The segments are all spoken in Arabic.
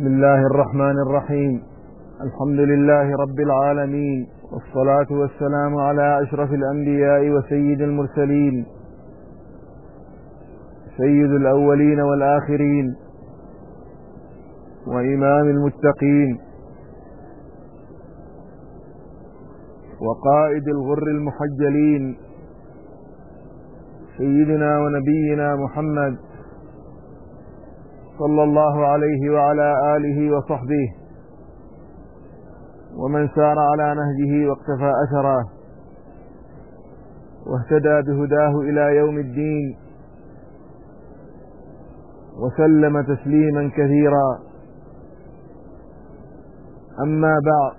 بسم الله الرحمن الرحيم. الحمد لله رب العالمين والصلاة والسلام على أشرف الأنبياء وسيد المرسلين. سيد الأولين والآخرين. وإمام المتقين. وقائد الغر المحجلين. سيدنا ونبينا محمد. صلى الله عليه وعلى آله وصحبه ومن سار على نهجه واقتفى أثره واهتدى بهداه إلى يوم الدين وسلم تسليما كثيرا. أما بعد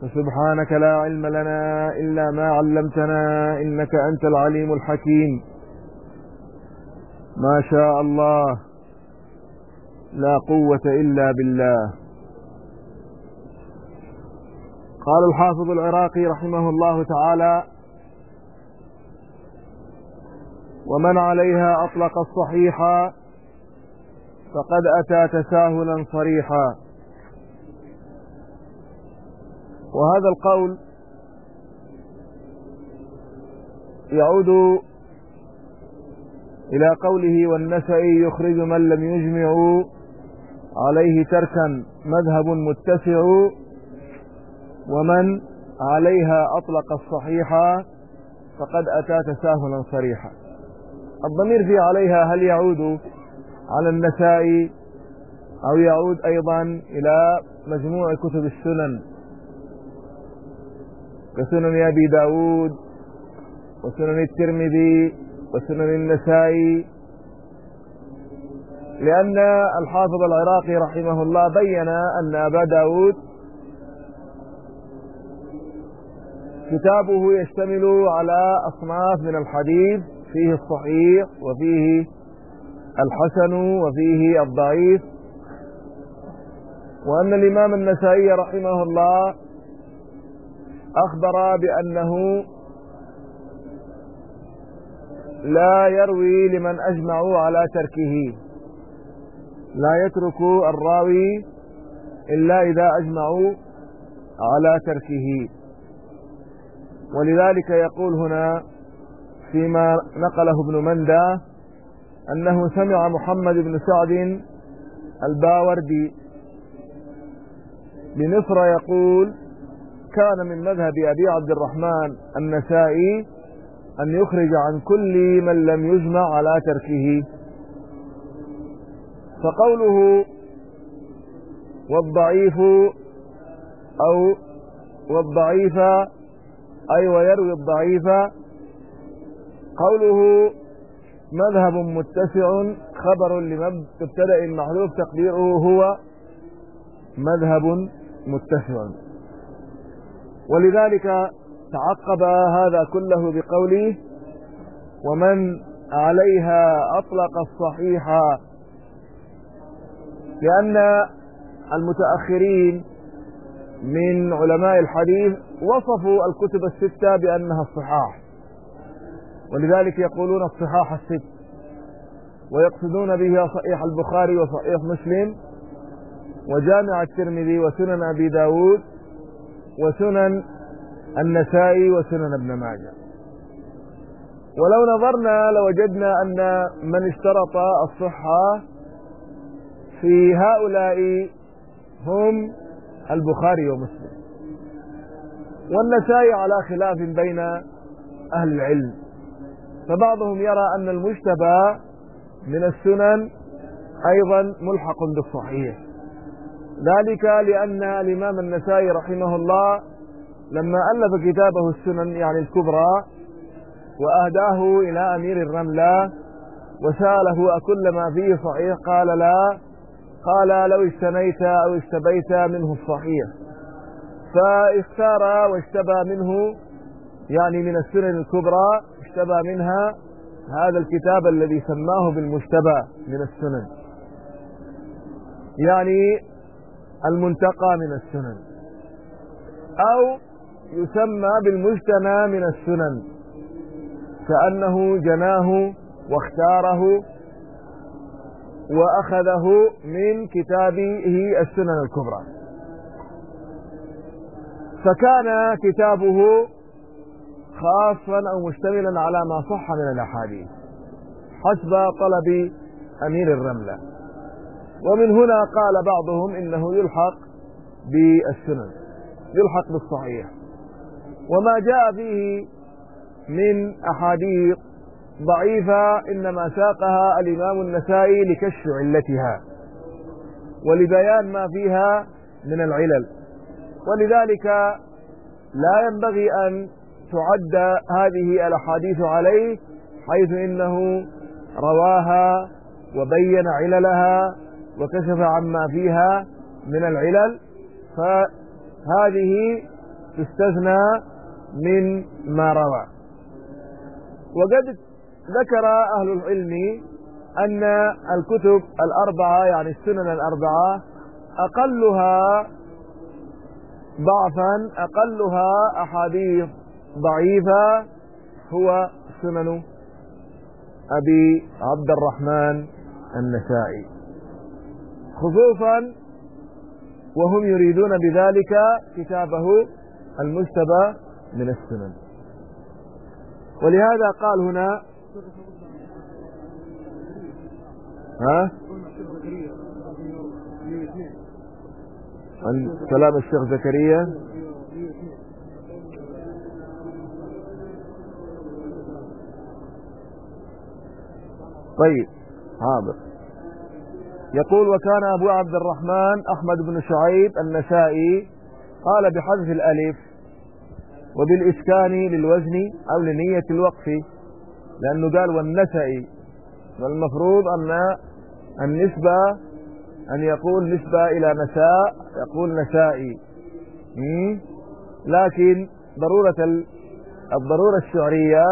فسبحانك لا علم لنا إلا ما علمتنا إنك أنت العليم الحكيم. ما شاء الله لا قوة إلا بالله. قال الحافظ العراقي رحمه الله تعالى ومن عليها أطلق الصحيح فقد أتى تساهلا صريحا. وهذا القول يعود إلى قوله والنسئ يخرج من لم يجمع عليه تركا مذهب متسع ومن عليها أطلق الصحيح فقد أتى تساهلا صريحا. الضمير في عليها هل يعود على النساء أو يعود أيضا إلى مجموع كتب السنن كسنن أبي داود وسنن الترمذي وسنن النسائي. لأن الحافظ العراقي رحمه الله بين أن أبا داود كتابه يشتمل على أصناف من الحديث فيه الصحيح وفيه الحسن وفيه الضعيف. وأن الإمام النسائي رحمه الله أخبر بأنه لا يروي لمن أجمعوا على تركه. لا يترك الراوي إلا إذا أجمعوا على تركه. ولذلك يقول هنا فيما نقله ابن مندى أنه سمع محمد بن سعد الباوردي بمصر يقول كان من مذهب أبي عبد الرحمن النسائي أن يخرج عن كل من لم يجمع على تركه. فقوله والضعيف أو والضعيف أي ويروي الضعيف قوله مذهب متسع خبر لمبتدأ محذوف تقديره هو مذهب متسع. ولذلك تعقب هذا كله بقوله ومن عليها أطلق الصحيح لأن المتأخرين من علماء الحديث وصفوا الكتب الستة بأنها الصحاح. ولذلك يقولون الصحاح الست ويقصدون به صحيح البخاري وصحيح مسلم وجامع الترمذي وسنن أبي داود وسنن النسائي وسنن ابن ماجه. ولو نظرنا لوجدنا أن من اشترط الصحة في هؤلاء هم البخاري ومسلم. والنسائي على خلاف بين أهل العلم. فبعضهم يرى أن المجتبى من السنن أيضا ملحق بالصحيح. ذلك لأن الإمام النسائي رحمه الله لما ألف كتابه السنن يعني الكبرى وأهداه إلى أمير الرملة وسأله أكل ما فيه صحيح؟ قال لا. قال لو اجتنيت أو اجتبيت منه الصحيح. فاختار واجتبى منه يعني من السنن الكبرى اجتبى منها هذا الكتاب الذي سماه بالمجتبى من السنن. يعني المنتقى من السنن. أو يسمى بالمجتنى من السنن كأنه جناه واختاره وأخذه من كتابه السنن الكبرى. فكان كتابه خاصا أو مشتملا على ما صح من الأحاديث حسب طلب أمير الرملة. ومن هنا قال بعضهم إنه يلحق بالسنن يلحق بالصحيح. وما جاء فيه من أحاديث ضعيفة إنما ساقها الإمام النسائي لكشف علتها ولبيان ما فيها من العلل. ولذلك لا ينبغي أن تعد هذه الأحاديث عليه حيث إنه رواها وبين عللها وكشف عما فيها من العلل. فهذه تستثنى من ما روى. وقد ذكر أهل العلم أن الكتب الأربعة يعني السنن الأربعة أقلها ضعفا أقلها أحاديث ضعيفة. هو سنن أبي عبد الرحمن النسائي. خصوصا وهم يريدون بذلك كتابه المجتبى من السنن. ولهذا قال هنا ها؟ عن كلام الشيخ زكريا. طيب حاضر. يقول وكان أبو عبد الرحمن أحمد بن شعيب النسائي قال بحذف الألف وبالإسكان للوزن أو لنية الوقف لأنه قال والنسائي والمفروض أن النسبة أن يقول نسبة إلى نساء يقول نسائي لكن ضرورة الضرورة الشعرية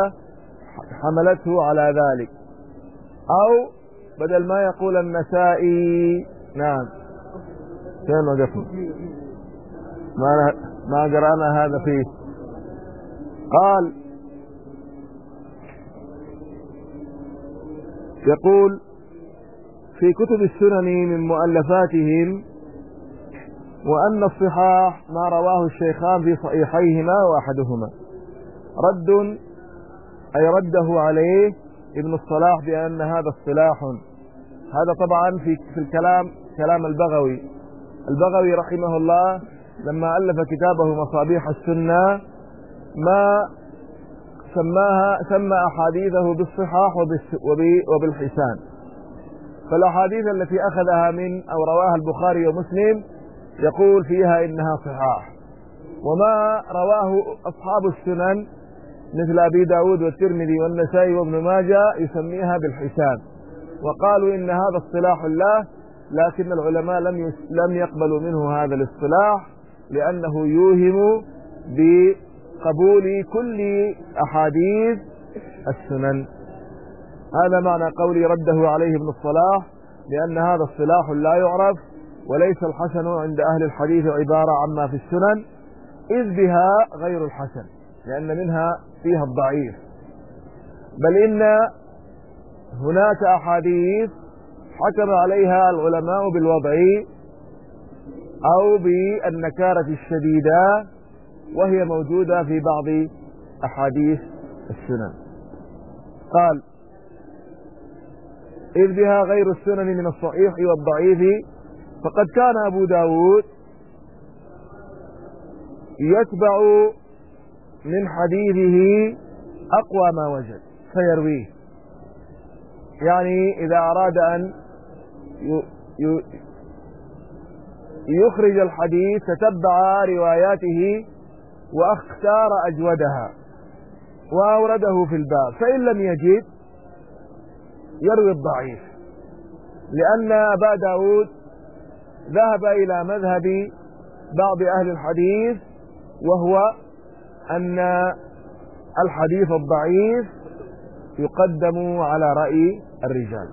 حملته على ذلك. أو بدل ما يقول النسائي نعم. فين وقفنا؟ ما ما قرأنا هذا فيه. قال يقول في كتب السنن من مؤلفاتهم وأن الصحاح ما رواه الشيخان في صحيحيهما وأحدهما. رد أي رده عليه ابن الصلاح بأن هذا اصطلاح. هذا طبعا في, في الكلام كلام البغوي. البغوي رحمه الله لما ألف كتابه مصابيح السنة ما سماها سمى أحاديثه بالصحاح وبالحسان. فالأحاديث التي أخذها من أو رواها البخاري ومسلم يقول فيها إنها صحاح. وما رواه أصحاب السنن مثل أبي داود والترمذي والنسائي وابن ماجه يسميها بالحسان. وقالوا إن هذا اصطلاح الله لكن العلماء لم لم يقبلوا منه هذا الاصطلاح لأنه يوهم بقبول كل أحاديث السنن. هذا معنى قولي رده عليه ابن الصلاح لأن هذا اصطلاح لا يعرف وليس الحسن عند أهل الحديث عبارة عما في السنن إذ بها غير الحسن لأن منها فيها الضعيف. بل إن هناك أحاديث حكم عليها العلماء بالوضع أو بالنكارة الشديدة وهي موجودة في بعض أحاديث السنن. قال إذ بها غير السنن من الصحيح والضعيف فقد كان أبو داود يتبع من حديثه أقوى ما وجد. فيرويه. يعني إذا أراد أن يخرج الحديث تتبع رواياته وأختار أجودها وأورده في الباب فإن لم يجد يروي الضعيف لأن أبا داود ذهب إلى مذهب بعض أهل الحديث وهو أن الحديث الضعيف يقدم على رأي الرجال.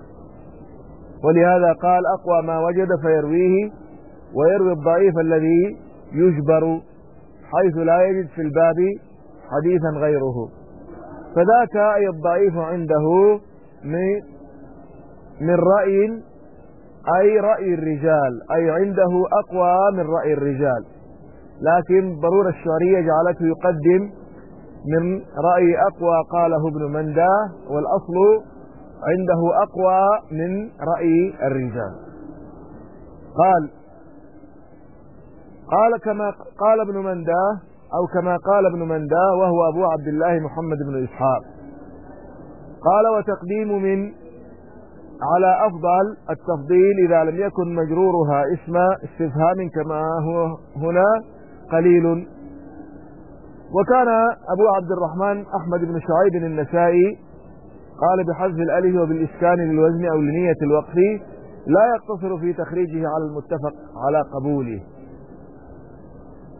ولهذا قال أقوى ما وجد فيرويه ويروي الضعيف الذي يجبر حيث لا يجد في الباب حديثا غيره. فذاك أي الضعيف عنده من من رأي أي رأي الرجال أي عنده أقوى من رأي الرجال. لكن ضرورة الشعرية جعلته يقدم من رأي أقوى قاله ابن منداه والأصل عنده أقوى من رأي الرجال. قال قال كما قال ابن منداه أو كما قال ابن منداه وهو أبو عبد الله محمد بن إسحاق. قال وتقديم من على أفضل التفضيل إذا لم يكن مجرورها اسم استفهام كما هو هنا قليل. وكان أبو عبد الرحمن أحمد بن شعيب النسائي قال بحذف الألف وبالإسكان للوزن أو لنية الوقف لا يقتصر في تخريجه على المتفق على قبوله.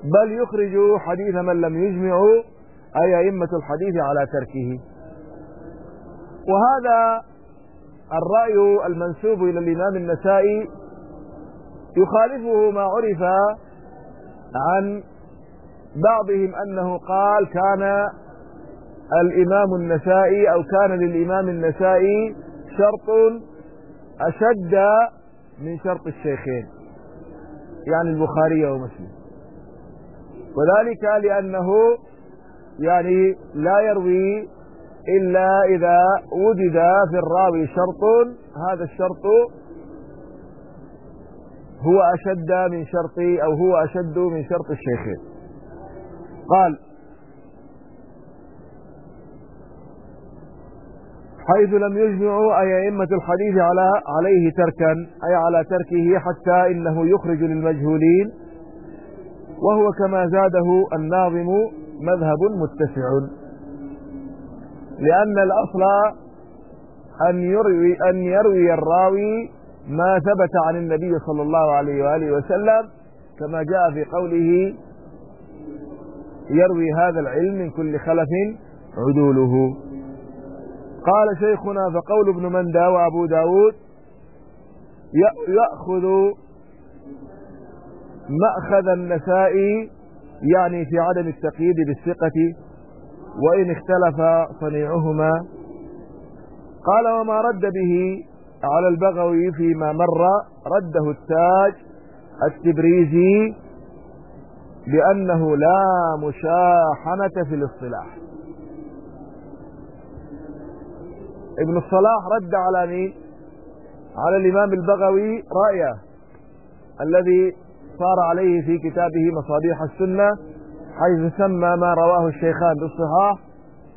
بل يخرج حديث من لم يجمعوا أي أئمة الحديث على تركه. وهذا الرأي المنسوب إلى الإمام النسائي يخالفه ما عرف عن بعضهم أنه قال كان الإمام النسائي أو كان للإمام النسائي شرط أشد من شرط الشيخين يعني البخاري ومسلم. وذلك لأنه يعني لا يروي إلا إذا وجد في الراوي شرط هذا الشرط هو أشد من شرط أو هو أشد من شرط الشيخين. قال حيث لم يجمعوا أئمة الحديث على عليه تركا أي على تركه حتى إنه يخرج للمجهولين وهو كما زاده الناظم مذهب متسع. لأن الأصل أن يروي, أن يروي الراوي ما ثبت عن النبي صلى الله عليه وآله وسلم كما جاء في قوله يروي هذا العلم من كل خلف عدوله. قال شيخنا فقول ابن مندى وأبو داود يأخذ مأخذ النسائي يعني في عدم التقييد بالثقة وإن اختلف صنيعهما. قال وما رد به على البغوي فيما مر رده التاج التبريزي بأنه لا مشاحنة في الاصطلاح. ابن الصلاح رد على مين؟ على الإمام البغوي رأيه الذي صار عليه في كتابه مصابيح السنة حيث سمى ما رواه الشيخان بالصحاح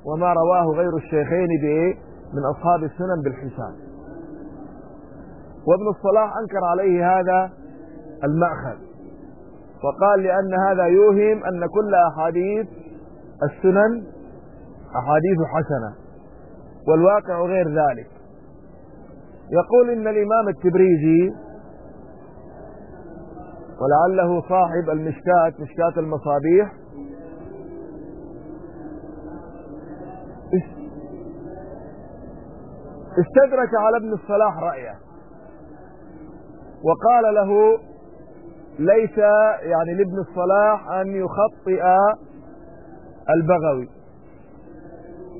وما رواه غير الشيخين من أصحاب السنن بالحسان وابن الصلاح أنكر عليه هذا المأخذ وقال لأن هذا يوهم أن كل أحاديث السنن أحاديث حسنة والواقع غير ذلك. يقول إن الإمام التبريزي ولعله صاحب المشكات مشكات المصابيح. استدرك على ابن الصلاح رأيه. وقال له ليس يعني لابن الصلاح أن يخطئ البغوي.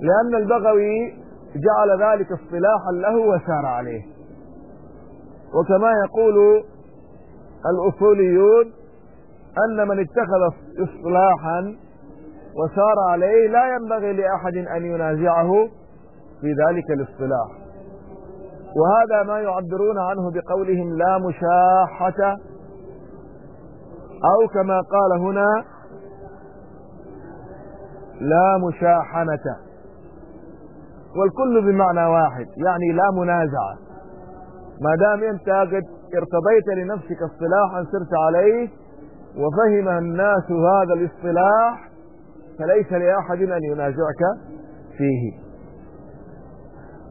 لأن البغوي جعل ذلك اصطلاحا له وسار عليه. وكما يقول الأصوليون أن من اتخذ اصطلاحا وسار عليه لا ينبغي لأحد أن ينازعه في ذلك الاصطلاح. وهذا ما يعبرون عنه بقولهم لا مشاحة أو كما قال هنا لا مشاحنة. والكل بمعنى واحد يعني لا منازعة. ما دام انت قد ارتضيت لنفسك اصطلاحا سرت عليه وفهم الناس هذا الاصطلاح فليس لأحد أن ينازعك فيه.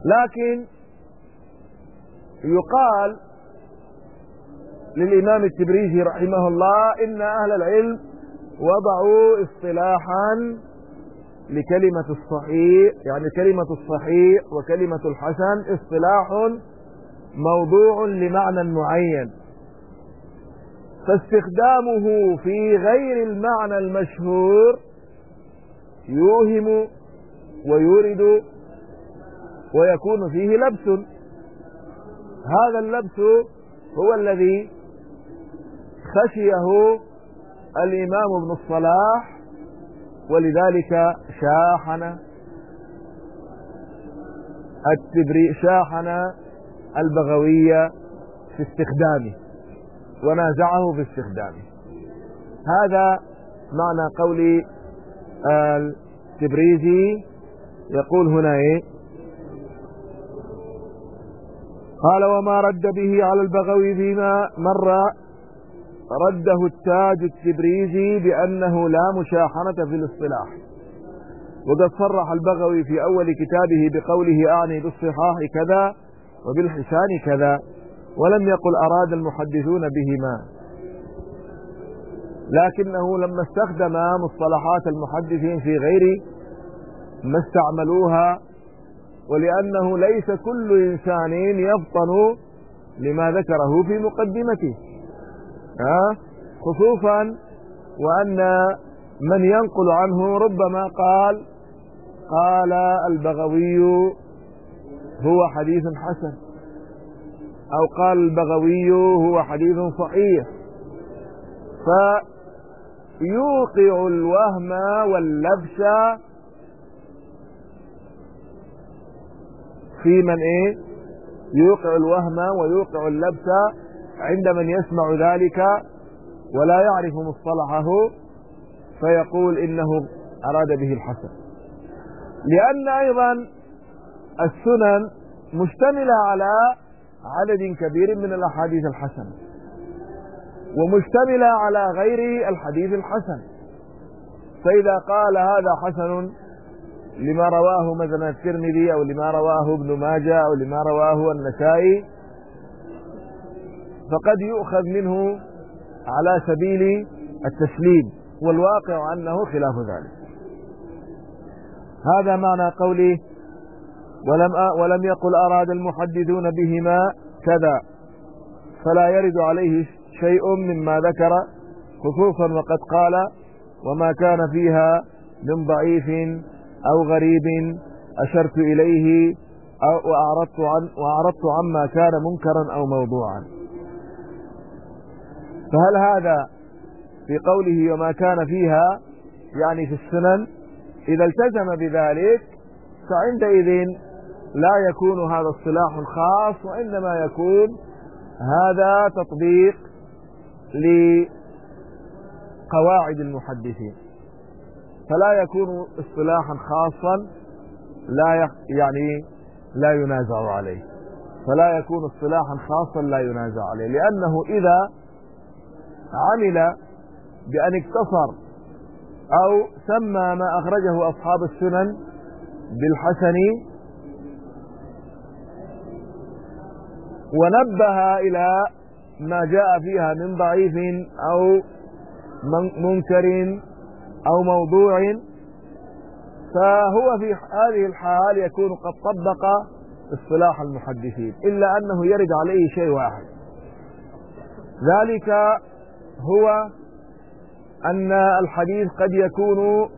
لكن يقال للإمام التبريزي رحمه الله إن أهل العلم وضعوا اصطلاحا لكلمة الصحيح يعني كلمة الصحيح وكلمة الحسن اصطلاح موضوع لمعنى معين. فاستخدامه في غير المعنى المشهور يوهم ويورد ويكون فيه لبس. هذا اللبس هو الذي خشيه الإمام ابن الصلاح ولذلك شاحن التبري شاحن البغوية في استخدامه ونازعه في استخدامه. هذا معنى قول التبريزي. يقول هنا إيه؟ قال وما رد به على البغوي فيما مر. رده التاج التبريزي بأنه لا مشاحنة في الاصطلاح. وقد صرح البغوي في أول كتابه بقوله أعني بالصحاح كذا وبالحسان كذا ولم يقل أراد المحدثون بهما. لكنه لما استخدم مصطلحات المحدثين في غير ما استعملوها ولأنه ليس كل إنسان يفطن لما ذكره في مقدمته. ها؟ خصوصا وأن من ينقل عنه ربما قال قال البغوي هو حديث حسن. أو قال البغوي هو حديث صحيح. فيوقع الوهم واللبس في من إيه؟ يوقع الوهم ويوقع اللبس عند من يسمع ذلك ولا يعرف مصطلحه فيقول إنه أراد به الحسن. لأن أيضا السنن مشتملة على عدد كبير من الأحاديث الحسنة ومشتملة على غير الحديث الحسن. فإذا قال هذا حسن لما رواه مثلا الترمذي أو لما رواه ابن ماجه أو لما رواه النسائي فقد يؤخذ منه على سبيل التسليم والواقع أنه خلاف ذلك. هذا معنى قوله ولم ولم يقل أراد المحدثون بهما كذا. فلا يرد عليه شيء مما ذكر خصوصا وقد قال وما كان فيها من ضعيف أو غريب أشرت إليه أو وأعرضت, عن وأعرضت عما كان منكرا أو موضوعا. فهل هذا في قوله وما كان فيها يعني في السنن؟ إذا التزم بذلك فعندئذ لا يكون هذا الصلاح الخاص وإنما يكون هذا تطبيق لقواعد المحدثين. فلا يكون اصطلاحا خاصا لا يعني لا ينازع عليه. فلا يكون اصطلاحا خاصا لا ينازع عليه. لأنه إذا عمل بأن اقتصر أو سمى ما أخرجه أصحاب السنن بالحسن ونبه إلى ما جاء فيها من ضعيف أو منكر أو موضوع فهو في هذه الحال يكون قد طبق اصطلاح المحدثين إلا أنه يرد عليه شيء واحد. ذلك هو أن الحديث قد يكون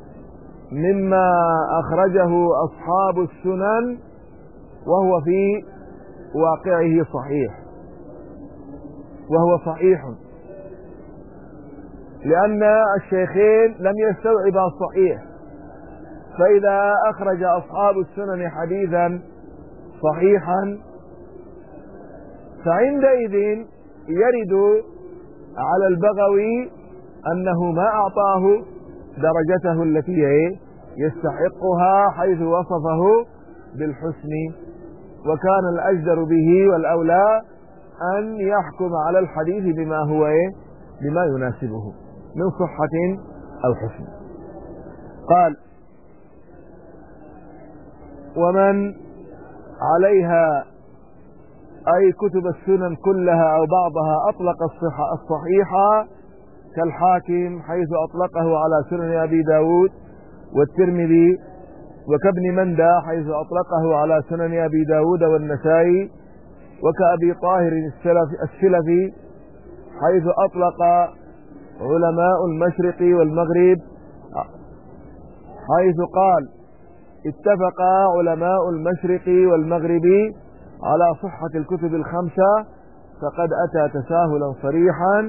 مما أخرجه أصحاب السنن وهو في واقعه صحيح. وهو صحيح. لأن الشيخين لم يستوعبا الصحيح فإذا أخرج أصحاب السنن حديثا صحيحا فعندئذ يرد على البغوي أنه ما أعطاه درجته التي يستحقها حيث وصفه بالحسن وكان الأجدر به والأولى أن يحكم على الحديث بما هو بما يناسبه من صحة أو حسن. قال ومن عليها أي كتب السنن كلها أو بعضها أطلق الصحة الصحيحة كالحاكم حيث أطلقه على سنن أبي داود والترمذي وكابن مندى حيث أطلقه على سنن أبي داود والنسائي وكأبي طاهر السلفي حيث أطلق علماء المشرق والمغرب حيث قال اتفق علماء المشرق والمغرب على صحة الكتب الخمسة فقد أتى تساهلا صريحا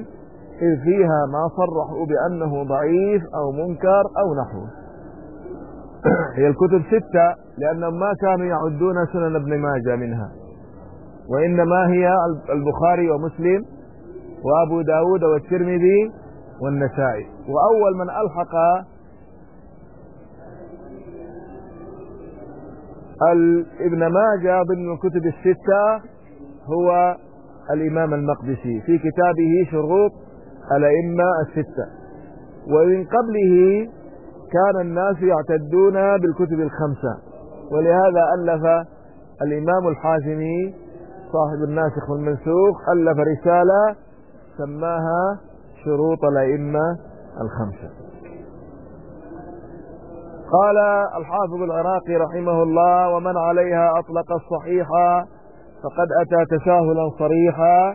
إذ فيها ما صرحوا بأنه ضعيف أو منكر أو نحوه. هي الكتب ستة لأنهم ما كانوا يعدون سنن ابن ماجه منها. وإنما هي البخاري ومسلم وأبو داود والترمذي والنسائي. وأول من ألحق ابن ماجه ضمن الكتب الستة هو الإمام المقدسي. في كتابه شروط الأئمة الستة. ومن قبله كان الناس يعتدون بالكتب الخمسة. ولهذا ألف الإمام الحازمي صاحب الناسخ والمنسوخ ألف رسالة سماها شروط الأئمة الخمسة. قال الحافظ العراقي رحمه الله ومن عليها أطلق الصحيح فقد أتى تساهلا صريحا.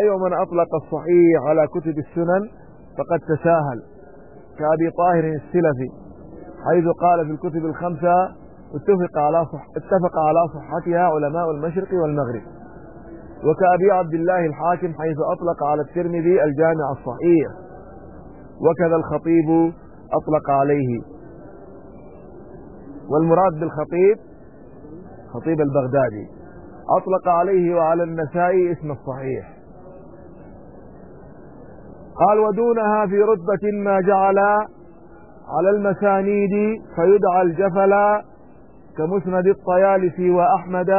أي ومن أطلق الصحيح على كتب السنن فقد تساهل. كأبي طاهر السلفي حيث قال في الكتب الخمسة اتفق على صح اتفق على صحتها علماء المشرق والمغرب وكأبي عبد الله الحاكم حيث أطلق على الترمذي الجامع الصحيح وكذا الخطيب أطلق عليه والمراد بالخطيب خطيب البغدادي أطلق عليه وعلى النسائي اسم الصحيح. قال ودونها في رتبة ما جعل على المسانيد فيدعى الجفل كمسند الطيالسي وأحمد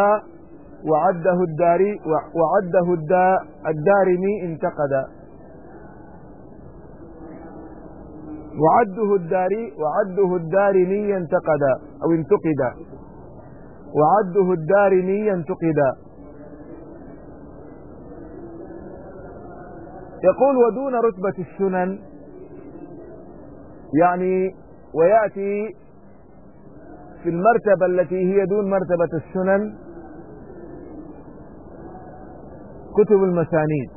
وعده الداري وعده الدارمي انتقد. وعده الداري وعده الدارمي انتقد أو انتقد. وعده الدارمي انتقد. يقول ودون رتبة السنن يعني ويأتي في المرتبة التي هي دون مرتبة السنن كتب المسانيد.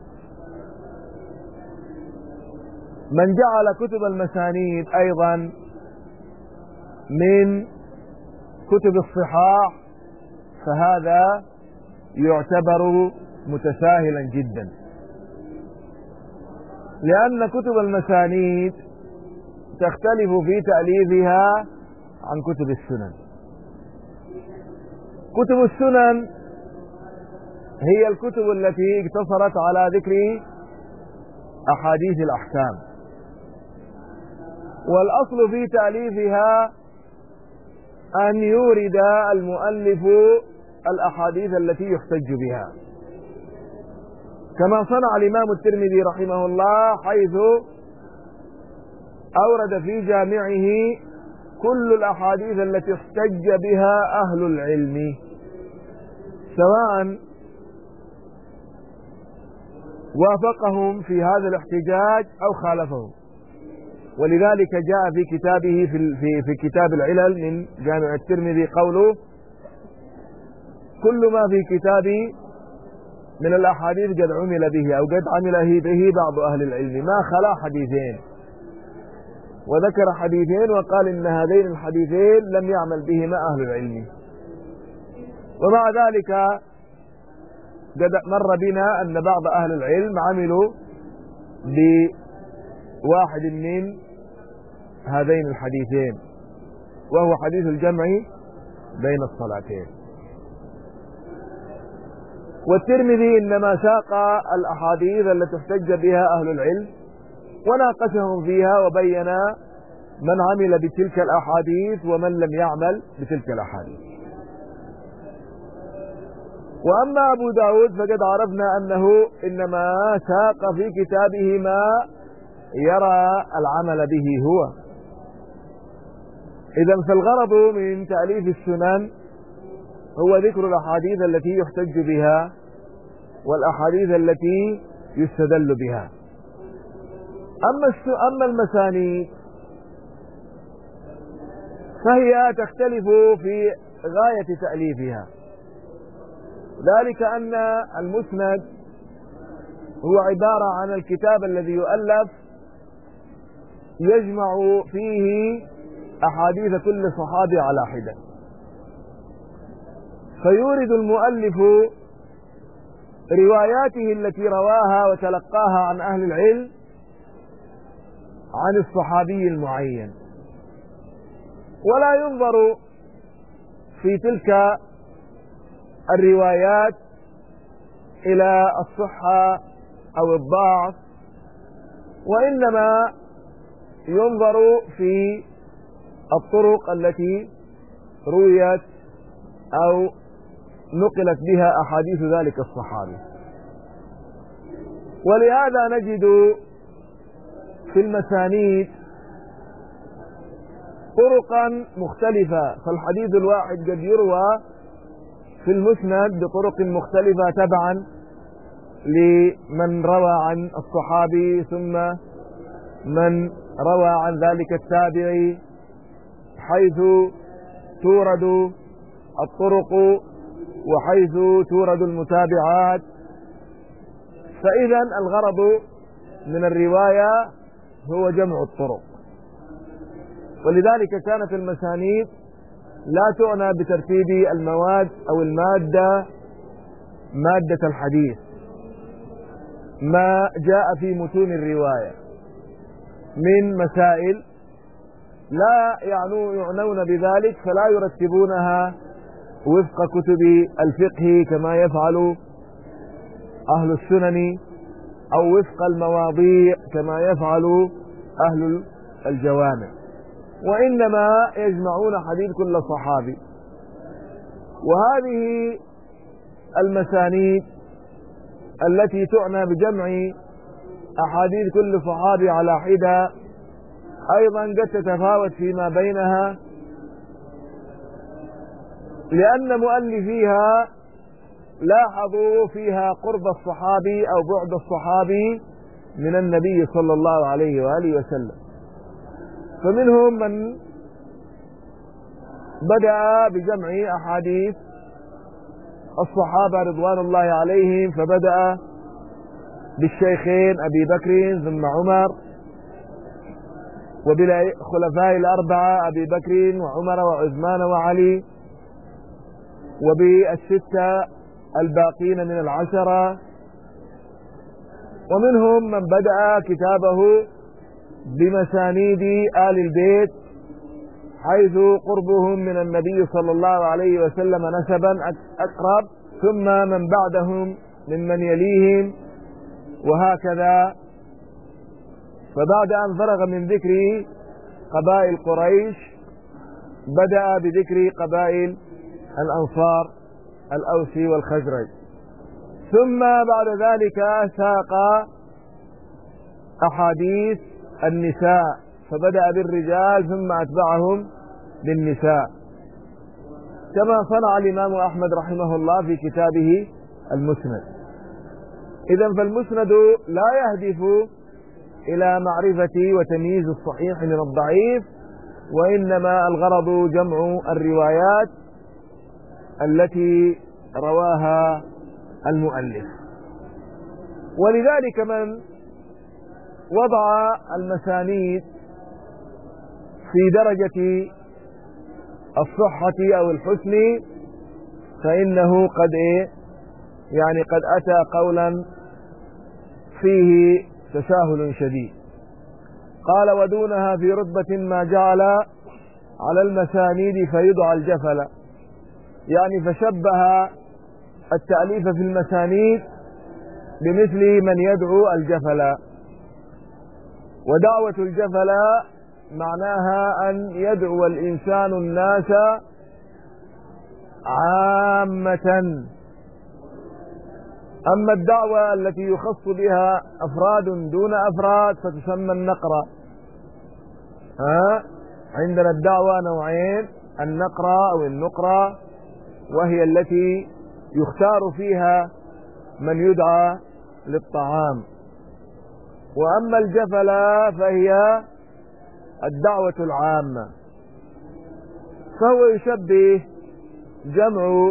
من جعل كتب المسانيد أيضا من كتب الصحاح فهذا يعتبر متساهلا جدا. لأن كتب المسانيد تختلف في تأليفها عن كتب السنن. كتب السنن هي الكتب التي اقتصرت على ذكر أحاديث الأحكام. والأصل في تأليفها أن يورد المؤلف الأحاديث التي يحتج بها. كما صنع الإمام الترمذي رحمه الله حيث أورد في جامعه كل الأحاديث التي احتج بها أهل العلم سواء وافقهم في هذا الاحتجاج أو خالفهم. ولذلك جاء في كتابه في في, في كتاب العلل من جامع الترمذي قوله كل ما في كتابي من الأحاديث قد عمل به أو قد عمل به بعض أهل العلم. ما خلا حديثين. وذكر حديثين وقال إن هذين الحديثين لم يعمل بهما أهل العلم. ومع ذلك قد مر بنا أن بعض أهل العلم عملوا بواحد من هذين الحديثين وهو حديث الجمع بين الصلاتين. والترمذي إنما ساق الأحاديث التي احتج بها أهل العلم وناقشهم فيها وبين من عمل بتلك الأحاديث ومن لم يعمل بتلك الأحاديث. وأما أبو داود فقد عرفنا أنه إنما ساق في كتابه ما يرى العمل به هو. إذا فالغرض من تأليف السنن هو ذكر الأحاديث التي يحتج بها والأحاديث التي يستدل بها. أما أما المسانيد فهي تختلف في غاية تأليفها. ذلك أن المسند هو عبارة عن الكتاب الذي يؤلف يجمع فيه أحاديث كل صحابي على حدة. فيورد المؤلف رواياته التي رواها وتلقاها عن أهل العلم عن الصحابي المعين. ولا ينظر في تلك الروايات إلى الصحة أو الضعف وإنما ينظر في الطرق التي رويت أو نقلت بها أحاديث ذلك الصحابي. ولهذا نجد في المسانيد طرقا مختلفة فالحديث الواحد قد يروى في المسند بطرق مختلفة تبعا لمن روى عن الصحابي ثم من روى عن ذلك التابعي حيث تورد الطرق وحيث تورد المتابعات. فإذا الغرض من الرواية هو جمع الطرق. ولذلك كانت المسانيد لا تعنى بترتيب المواد أو المادة مادة الحديث ما جاء في متون الرواية. من مسائل لا يعنون بذلك فلا يرتبونها وفق كتب الفقه كما يفعل أهل السنن أو وفق المواضيع كما يفعل أهل الجوامع. وإنما يجمعون حديث كل صحابي. وهذه المسانيد التي تعنى بجمع أحاديث كل صحابي على حدة أيضا قد تتفاوت فيما بينها لأن مؤلفيها لاحظوا فيها قرب الصحابي أو بعد الصحابي من النبي صلى الله عليه وآله وسلم. فمنهم من بدأ بجمع أحاديث. الصحابة رضوان الله عليهم فبدأ بالشيخين أبي بكر ثم عمر وبالخلفاء الأربعة أبي بكر وعمر وعثمان وعلي. وبالستة الباقين من العشرة. ومنهم من بدأ كتابه بمسانيد آل البيت حيث قربهم من النبي صلى الله عليه وسلم نسبا أقرب ثم من بعدهم ممن يليهم وهكذا. فبعد أن فرغ من ذكر قبائل قريش بدأ بذكر قبائل الأنصار الأوسي والخزرج. ثم بعد ذلك ساق أحاديث النساء فبدأ بالرجال ثم أتبعهم بالنساء. كما صنع الإمام أحمد رحمه الله في كتابه المسند. إذا فالمسند لا يهدف إلى معرفة وتمييز الصحيح من الضعيف وإنما الغرض جمع الروايات التي رواها المؤلف. ولذلك من وضع المسانيد في درجة الصحة أو الحسن فإنه قد إيه؟ يعني قد أتى قولا فيه تساهل شديد. قال ودونها في رتبة ما جعل على المسانيد فيدعى الجفل يعني فشبه التأليف في المسانيد بمثل من يدعو الجفل ودعوة الجفل معناها أن يدعو الإنسان الناس عامة. أما الدعوة التي يخص بها أفراد دون أفراد فتسمى النقرة. ها؟ عندنا الدعوة نوعين النقرة أو النقرة. وهي التي يختار فيها من يدعى للطعام. وأما الجفلة فهي الدعوة العامة. فهو يشبه جمع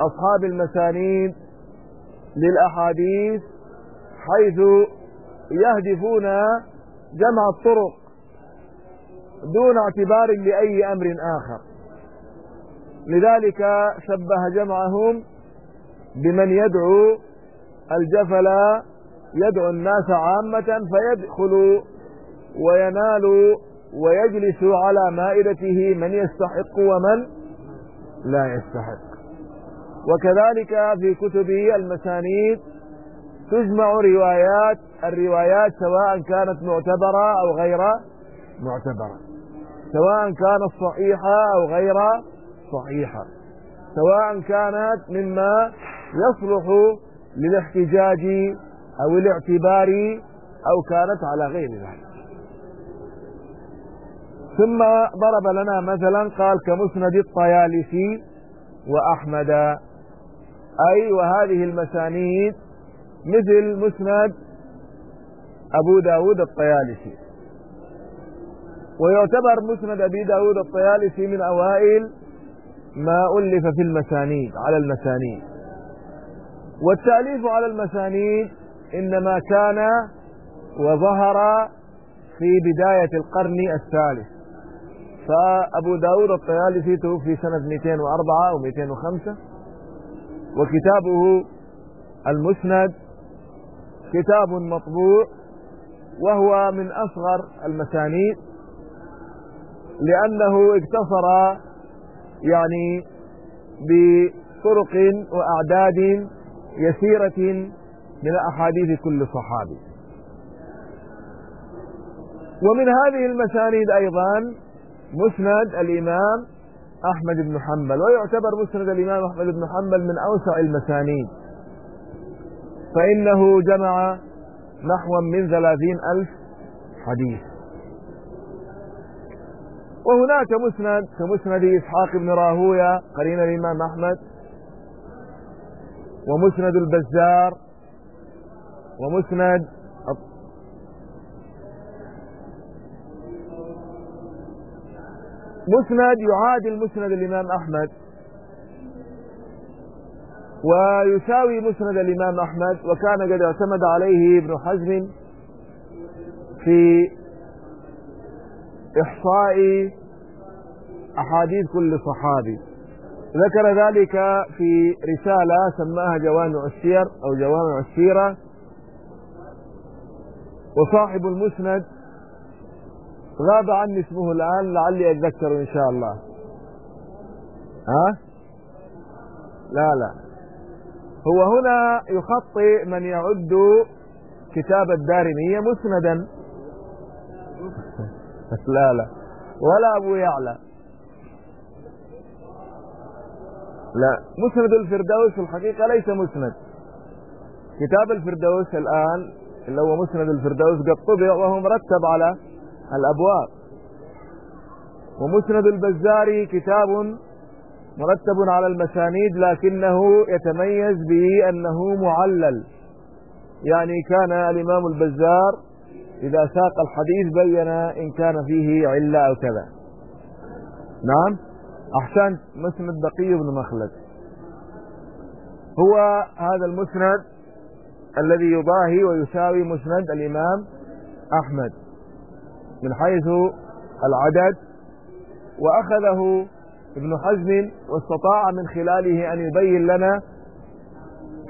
أصحاب المسانيد للأحاديث حيث يهدفون جمع الطرق دون اعتبار لأي أمر آخر. لذلك شبه جمعهم بمن يدعو الجفل يدعو الناس عامة فيدخل وينال ويجلس على مائدته من يستحق ومن لا يستحق. وكذلك في كتبه المسانيد تجمع روايات الروايات سواء كانت معتبرة أو غير معتبرة سواء كانت صحيحة أو غير صحيحة سواء كانت مما يصلح للاحتجاج أو الاعتبار أو كانت على غير ذلك. ثم ضرب لنا مثلا قال كمسند الطيالسي وأحمد. أي وهذه المسانيد مثل مسند أبو داود الطيالسي. ويعتبر مسند أبي داود الطيالسي من أوائل ما ألف في المسانيد على المسانيد. والتأليف على المسانيد إنما كان وظهر في بداية القرن الثالث. فأبو داود الطيالسي توفي سنة 204 أو 205 وكتابه المسند كتاب مطبوع وهو من أصغر المسانيد لأنه اقتصر يعني بطرق وأعداد يسيرة من أحاديث كل صحابي. ومن هذه المسانيد أيضا مسند الإمام أحمد بن حنبل ويعتبر مسند الإمام أحمد بن حنبل من أوسع المسانيد. فإنه جمع نحو من ثلاثين ألف حديث. وهناك مسند كمسند إسحاق بن راهوية قرين الإمام أحمد ومسند البزار ومسند مسند يعادل مسند الإمام أحمد ويساوي مسند الإمام أحمد وكان قد اعتمد عليه ابن حزم في إحصاء أحاديث كل صحابي. ذكر ذلك في رسالة سماها جوامع السير أو جوامع السيرة. وصاحب المسند غاب عني اسمه الآن لعلي أتذكره إن شاء الله. ها؟ لا لا. هو هنا يخطئ من يعد كتاب الدارمية مسندا. لا لا. ولا أبو يعلى. لا. مسند الفردوس في الحقيقة ليس مسند. كتاب الفردوس الآن اللي هو مسند الفردوس قد طبع وهو مرتب على الأبواب. ومسند البزاري كتاب مرتب على المسانيد لكنه يتميز بأنه معلل. يعني كان الإمام البزار إذا ساق الحديث بين إن كان فيه علة أو كذا. نعم؟ أحسنت مسند بقي بن مخلد. هو هذا المسند الذي يضاهي ويساوي مسند الإمام أحمد من حيث العدد وأخذه ابن حزم واستطاع من خلاله أن يبين لنا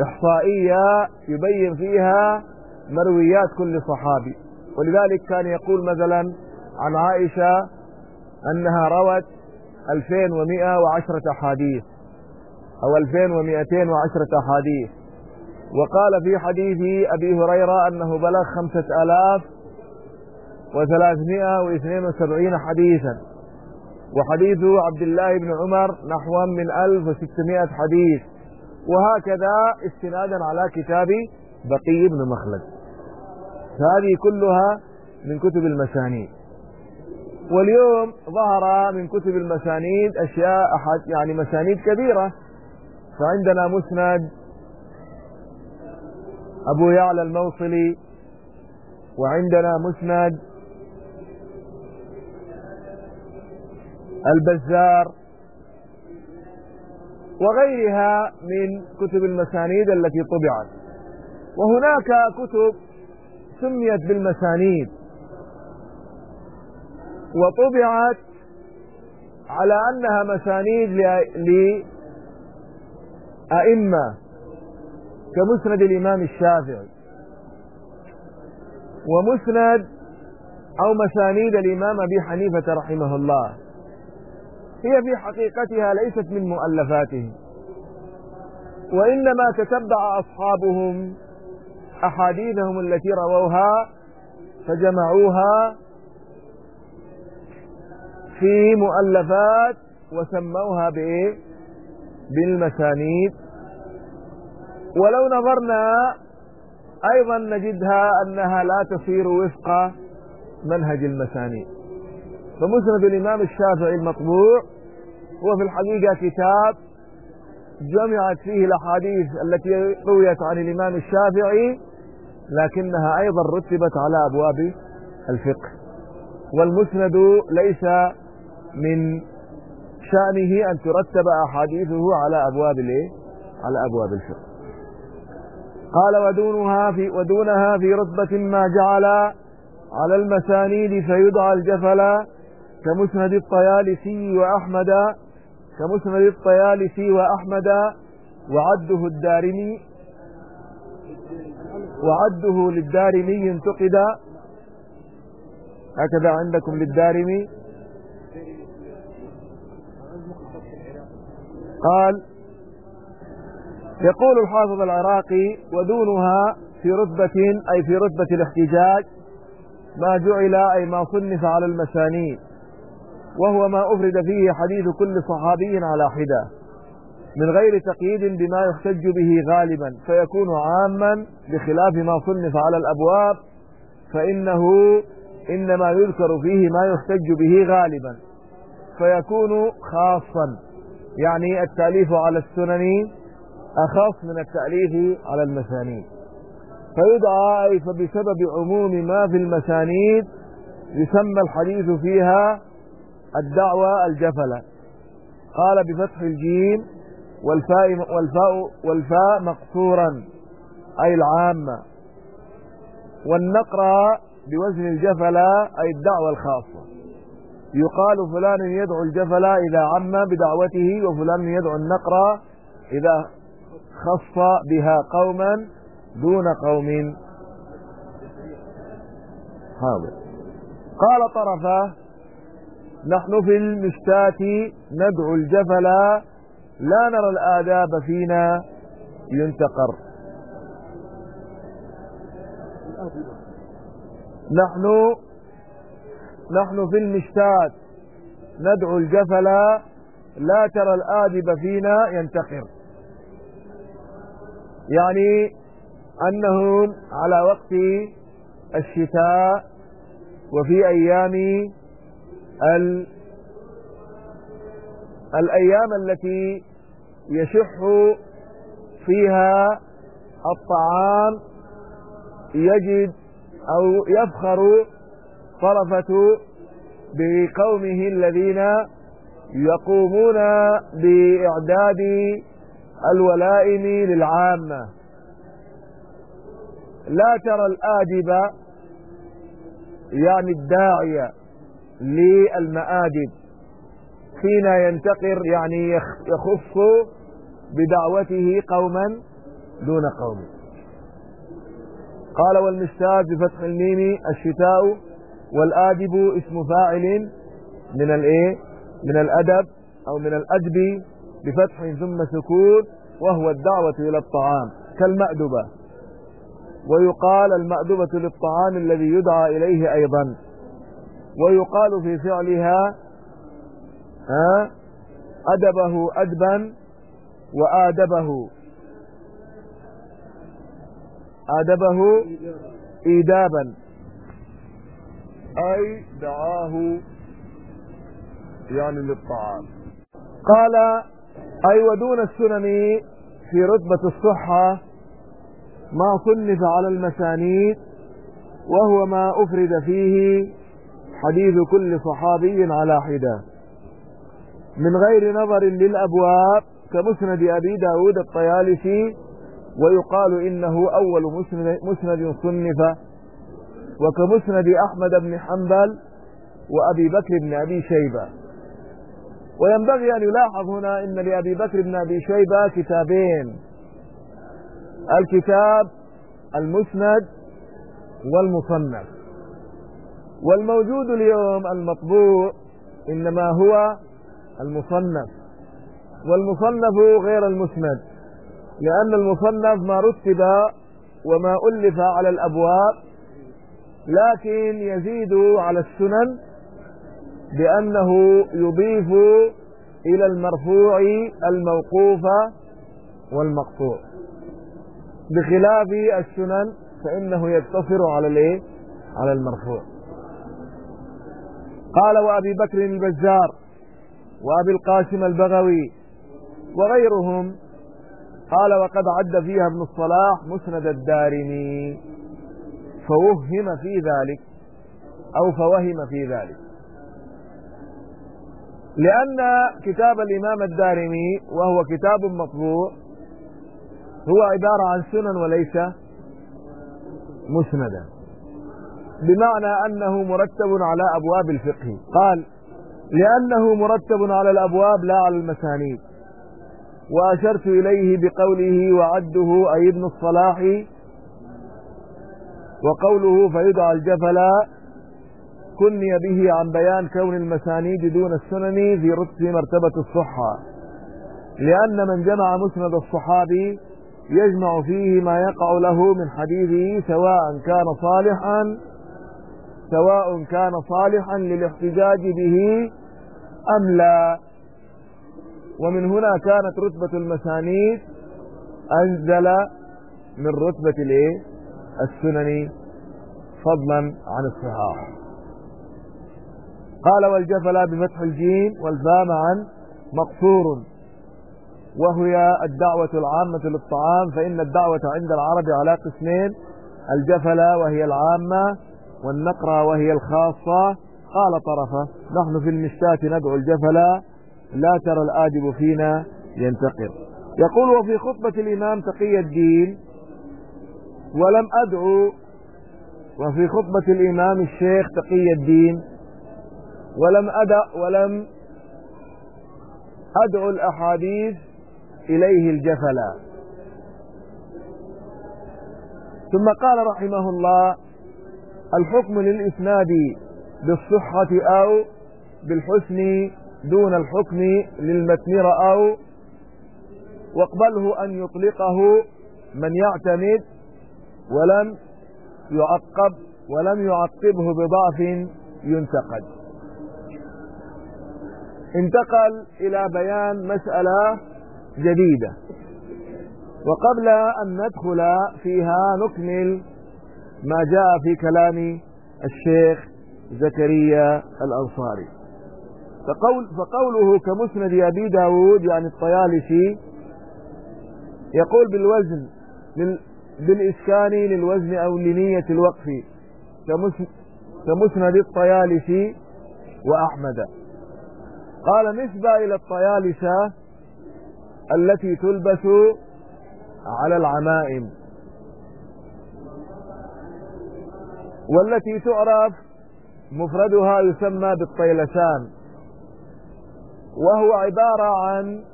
إحصائية يبين فيها مرويات كل صحابي. ولذلك كان يقول مثلا عن عائشة أنها روت 2110 أحاديث أو 2210 أحاديث. وقال في حديث أبي هريرة أنه بلغ 5000 وثلاثمائة واثنين وسبعين حديثا. وحديث عبد الله بن عمر نحو من ألف وستمائة حديث. وهكذا استنادا على كتاب بقي بن مخلد. هذه كلها من كتب المسانيد. واليوم ظهر من كتب المسانيد أشياء أحد يعني مسانيد كبيرة. فعندنا مسند أبو يعلى الموصلي وعندنا مسند البزار وغيرها من كتب المسانيد التي طبعت. وهناك كتب سميت بالمسانيد. وطبعت على أنها مسانيد لأئمة كمسند الإمام الشافعي ومسند أو مسانيد الإمام أبي حنيفة رحمه الله. هي في حقيقتها ليست من مؤلفاته وإنما تتبع أصحابهم أحاديثهم التي رووها فجمعوها في مؤلفات وسموها بإيه بالمسانيد. ولو نظرنا أيضا نجدها أنها لا تصير وفق منهج المسانيد. فمسند الإمام الشافعي المطبوع هو في الحقيقة كتاب جمعت فيه الأحاديث التي رويت عن الإمام الشافعي لكنها أيضا رتبت على أبواب الفقه. والمسند ليس من شأنه أن ترتب أحاديثه على أبواب الإيه؟ على أبواب الفقه. قال ودونها في ودونها في رتبة ما جعل على المسانيد فيدعى الجفل كمسند الطيالسي وأحمد كمسند الطيالسي وأحمد وعده الدارمي وعده للدارمي انتقد. هكذا عندكم للدارمي. قال يقول الحافظ العراقي ودونها في رتبة أي في رتبة الاحتجاج ما جعل أي ما صنف على المسانيد وهو ما أفرد فيه حديث كل صحابي على حدة من غير تقييد بما يحتج به غالبا فيكون عاما بخلاف ما صنف على الأبواب فإنه إنما يذكر فيه ما يحتج به غالبا فيكون خاصا. يعني التأليف على السنن أخص من التأليف على المسانيد. فيدعى أي فبسبب عموم ما في المسانيد يسمى الحديث فيها الدعوة الجفلة. قال بفتح الجيم والفاء والفاء والفاء مقصورا أي العامة. والنقرة بوزن الجفلة أي الدعوة الخاصة. يقال فلان يدعو الجفلة إذا عم بدعوته وفلان يدعو النقرة إذا خص بها قوما دون قوم. هذا قال طرفه نحن في المشتات ندعو الجفل لا نرى الآداب فينا ينتقر. نحن نحن في المشتات. ندعو الجفل لا ترى الآدب فينا ينتقر يعني أنهم على وقت الشتاء وفي أيام ال الأيام التي يشح فيها الطعام يجد أو يفخر طرفة بقومه الذين يقومون بإعداد الولائم للعامة. لا ترى الآدب يعني الداعية للمآدب فينا ينتقر يعني يخص بدعوته قوما دون قوم. قال والمشتاق بفتح الميم الشتاء والآدب اسم فاعل من الايه من الأدب أو من الأدب بفتح ثم سكون وهو الدعوة إلى الطعام كالمأدبة ويقال المأدبة للطعام الذي يدعى إليه أيضا. ويقال في فعلها ها؟ أدبه أدبا وآدبه. آدبه إيدابا. أي دعاه يعني للطعام. قال أي ودون السنن في رتبة الصحة ما صنف على المسانيد وهو ما أفرد فيه حديث كل صحابي على حدة. من غير نظر للأبواب كمسند أبي داود الطيالسي ويقال إنه أول مسند, مسند صنف وكمسند أحمد بن حنبل وأبي بكر بن أبي شيبة. وينبغي أن يلاحظ هنا إن لأبي بكر بن أبي شيبة كتابين. الكتاب المسند والمصنف. والموجود اليوم المطبوع إنما هو المصنف. والمصنف غير المسند لأن المصنف ما رتب وما ألف على الأبواب لكن يزيد على السنن بأنه يضيف إلى المرفوع الموقوف والمقطوع. بخلاف السنن فإنه يقتصر على الإيه؟ على المرفوع. قال وأبي بكر البزار وأبي القاسم البغوي وغيرهم قال وقد عد فيها ابن الصلاح مسند الدارمي. فوهم في ذلك أو فوهم في ذلك. لأن كتاب الإمام الدارمي وهو كتاب مطبوع هو عبارة عن سنن وليس مسندا بمعنى أنه مرتب على أبواب الفقه. قال لأنه مرتب على الأبواب لا على المسانيد. وأشرت إليه بقوله وعده أي ابن الصلاح وقوله فيدعى الجفلا كني به عن بيان كون المسانيد دون السنن في رتب مرتبة الصحة. لأن من جمع مسند الصحابي يجمع فيه ما يقع له من حديثه سواء كان صالحا سواء كان صالحا للاحتجاج به أم لا. ومن هنا كانت رتبة المسانيد أنزل من رتبة الإيه؟ السنن فضلا عن الصحاح. قال والجفل بفتح الجيم والفام عن مقصور. وهي الدعوة العامة للطعام فإن الدعوة عند العرب على قسمين الجفلة وهي العامة والنقرة وهي الخاصة. قال طرفة نحن في المشتاة ندعو الجفلة لا ترى الآدب فينا ينتقر يقول وفي خطبة الإمام تقي الدين ولم أدعو وفي خطبة الإمام الشيخ تقي الدين ولم أدع ولم أدعو الأحاديث إليه الجفلا. ثم قال رحمه الله الحكم للإسناد بالصحة أو بالحسن دون الحكم للمتن رأوا واقبله أن يطلقه من يعتمد ولم يعقب ولم يعقبه بضعف ينتقد. انتقل إلى بيان مسألة جديدة. وقبل أن ندخل فيها نكمل ما جاء في كلام الشيخ زكريا الأنصاري. فقول فقوله كمسند أبي داود يعني الطيالسي يقول بالوزن بالإسكان للوزن أو لنية الوقف. كمسند الطيالسي وأحمد. قال نسبة إلى الطيالسة التي تلبس على العمائم. والتي تعرف مفردها يسمى بالطيلسان وهو عبارة عن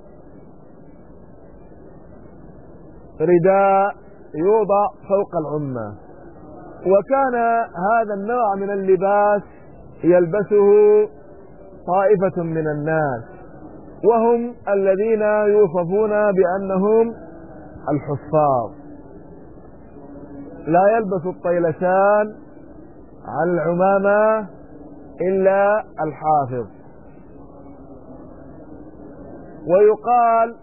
رداء يوضع فوق العمة. وكان هذا النوع من اللباس يلبسه طائفة من الناس وهم الذين يوصفون بأنهم الحفاظ. لا يلبس الطيلسان على العمامة إلا الحافظ. ويقال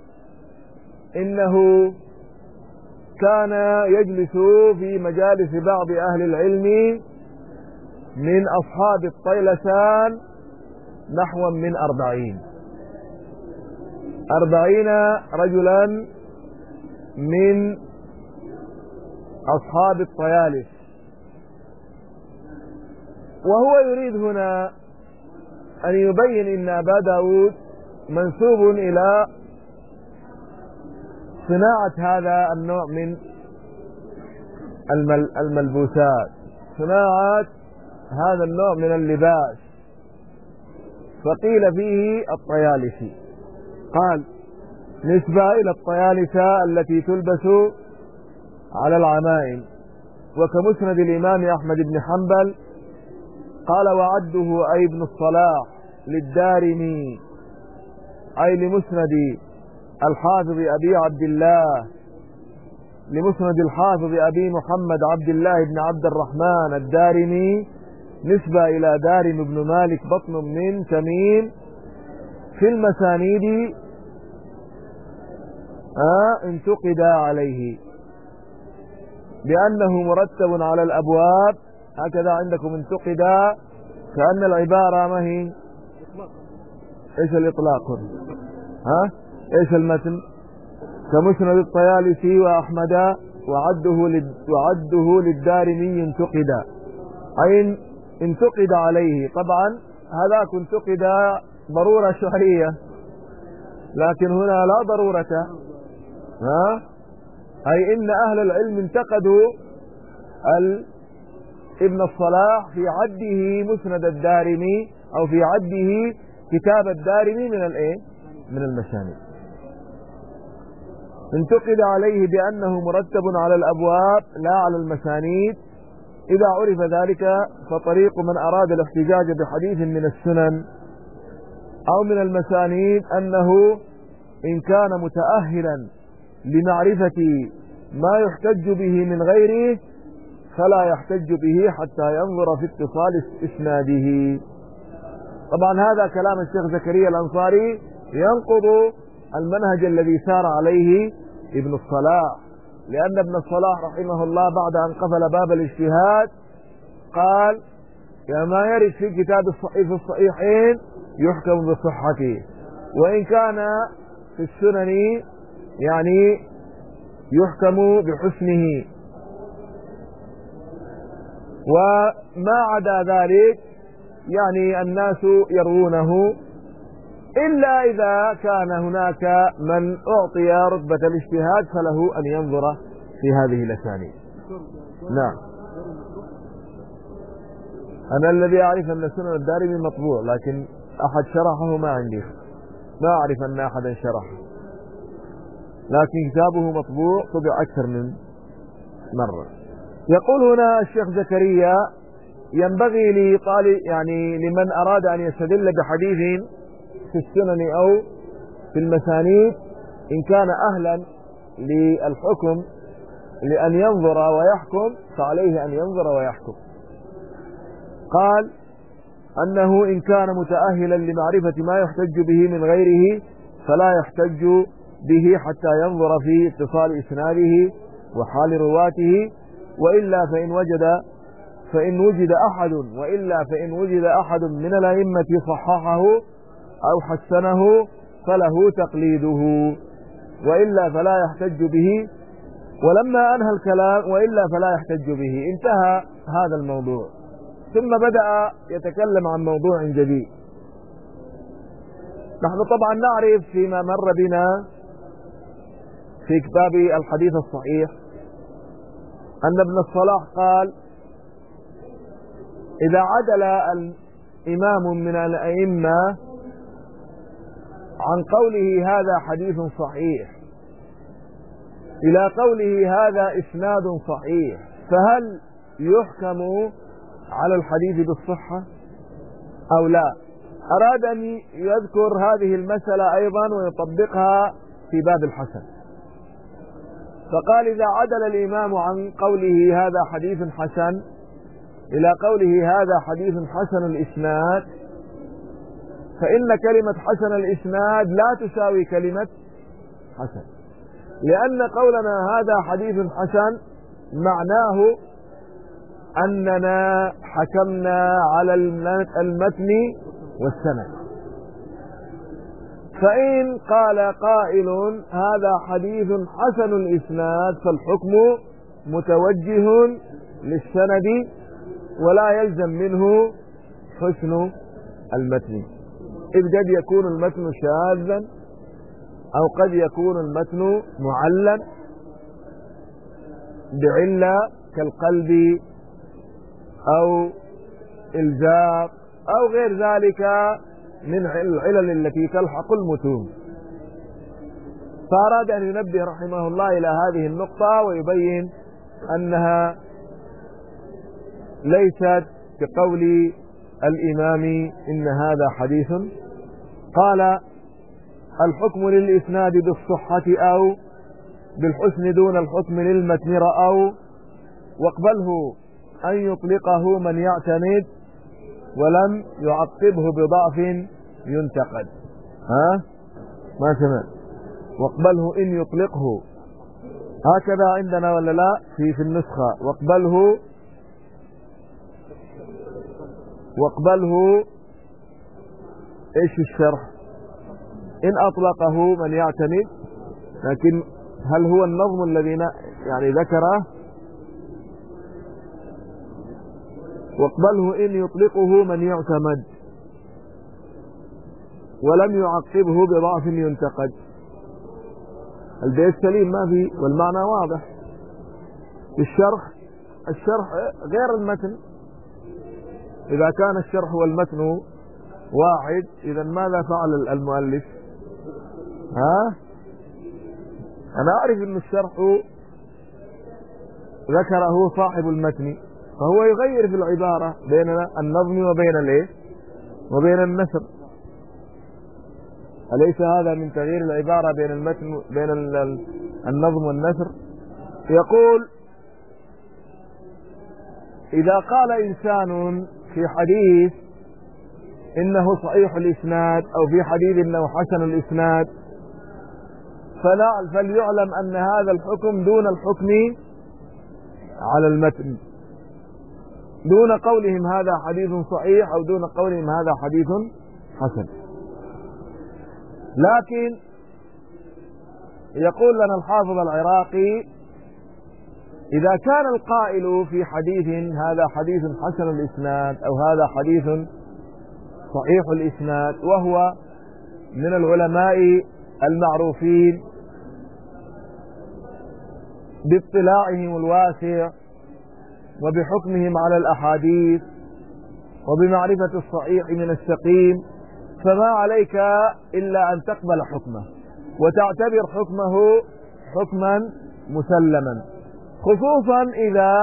إنه كان يجلس في مجالس بعض أهل العلم من أصحاب الطيلسان نحو من أربعين. أربعين رجلا من أصحاب الطيالس. وهو يريد هنا أن يبين أن أبا داود منسوب إلى صناعة هذا النوع من الملبوسات. صناعة هذا النوع من اللباس. فقيل فيه على العمائم. وكمسند الإمام أحمد بن حنبل قال وعده أي ابن الصلاح للدارمي. أي لمسند الحافظ أبي عبد الله لمسند الحافظ أبي محمد عبد الله بن عبد الرحمن الدارمي نسبة إلى دارم بن مالك بطن من تميم. في المسانيد آه انتقد عليه بأنه مرتب على الأبواب. هكذا عندكم انتقد كأن العبارة ما هي؟ إيش الإطلاق؟ ها؟ إيش المتن؟ كمسند الطيالسي وأحمد وعده وعده للدارمي انتقد اي انتقد عليه؟ طبعا هذاك انتقد ضرورة شرعية لكن هنا لا ضرورة. ها؟ أي إن أهل العلم انتقدوا ابن الصلاح في عده مسند الدارمي أو في عده كتاب الدارمي من الإيه؟ من المشاني انتقد عليه بأنه مرتب على الأبواب لا على المسانيد. إذا عرف ذلك فطريق من أراد الاحتجاج بحديث من السنن أو من المسانيد أنه إن كان متاهلا لمعرفة ما يحتج به من غيره فلا يحتج به حتى ينظر في اتصال إسناده. طبعا هذا كلام الشيخ زكريا الأنصاري ينقض المنهج الذي سار عليه ابن الصلاح. لأن ابن الصلاح رحمه الله بعد أن قفل باب الاجتهاد قال ما يرد في كتاب الصحيح في الصحيحين يحكم بصحته. وإن كان في السنن يعني يحكم بحسنه. وما عدا ذلك يعني الناس يروونه إلا إذا كان هناك من أعطي رتبة الاجتهاد فله أن ينظر في هذه الأسانيد. نعم. أنا الذي أعرف أن سنن الدارمي مطبوع لكن أحد شرحه ما عندي. ما أعرف أن أحدا شرحه. لكن كتابه مطبوع طبع أكثر من مرة. يقول هنا الشيخ زكريا ينبغي لطالب يعني لمن أراد أن يستدل بحديث في السنن أو في المسانيد إن كان أهلا للحكم لأن ينظر ويحكم فعليه أن ينظر ويحكم. قال أنه إن كان متأهلا لمعرفة ما يحتج به من غيره فلا يحتج به حتى ينظر في اتصال إسناده وحال رواته وإلا فإن وجد فإن وجد أحد وإلا فإن وجد أحد من الأئمة صححه أو حسنه فله تقليده وإلا فلا يحتج به. ولما أنهى الكلام وإلا فلا يحتج به. انتهى هذا الموضوع. ثم بدأ يتكلم عن موضوع جديد. نحن طبعا نعرف فيما مر بنا في كتاب الحديث الصحيح أن ابن الصلاح قال إذا عدل الإمام من الأئمة عن قوله هذا حديث صحيح إلى قوله هذا إسناد صحيح. فهل يحكم على الحديث بالصحة أو لا؟ أراد أن يذكر هذه المسألة أيضا ويطبقها في باب الحسن. فقال إذا عدل الإمام عن قوله هذا حديث حسن إلى قوله هذا حديث حسن الإسناد فإن كلمة حسن الإسناد لا تساوي كلمة حسن. لأن قولنا هذا حديث حسن معناه أننا حكمنا على المتن والسند. فإن قال قائل هذا حديث حسن الإسناد فالحكم متوجه للسند ولا يلزم منه حسن المتن. إذ قد يكون المتن شاذا أو قد يكون المتن معلا بعلة كالقلب أو إلزاق أو غير ذلك من العلل التي تلحق المتون. فأراد أن ينبه رحمه الله إلى هذه النقطة ويبين أنها ليست كقول الإمام إن هذا حديث قال الحكم للإسناد بالصحة أو بالحسن دون الحكم للمتن رأوا واقبله أن يطلقه من يعتمد ولم يعقبه بضعف ينتقد. ها؟ ما سمع. واقبله إن يطلقه. هكذا عندنا ولا لا؟ في في النسخة. واقبله واقبله إيش الشرح؟ إن أطلقه من يعتمد لكن هل هو النظم الذي يعني ذكره؟ واقبله إن يطلقه من يعتمد ولم يعقبه بضعف ينتقد. البيت سليم ما في والمعنى واضح. الشرح الشرح غير المتن. إذا كان الشرح والمتن واحد. إذا ماذا فعل المؤلف؟ ها؟ أنا أعرف أن الشرح ذكره صاحب المتن فهو يغير في العبارة بين النظم وبين الإيه؟ وبين النثر. أليس هذا من تغيير العبارة بين المتن بين النظم والنثر؟ يقول إذا قال إنسان في حديث إنه صحيح الإسناد أو في حديث إنه حسن الإسناد. فليعلم أن هذا الحكم دون الحكم على المتن. دون قولهم هذا حديث صحيح أو دون قولهم هذا حديث حسن. لكن يقول لنا الحافظ العراقي إذا كان القائل في حديث هذا حديث حسن الإسناد أو هذا حديث صحيح الإسناد وهو من العلماء المعروفين باطلاعهم الواسع وبحكمهم على الأحاديث وبمعرفة الصحيح من السقيم فما عليك إلا أن تقبل حكمه وتعتبر حكمه حكما مسلما. خصوصا إذا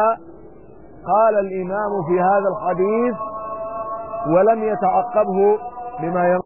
قال الإمام في هذا الحديث ولم يتعقبه بما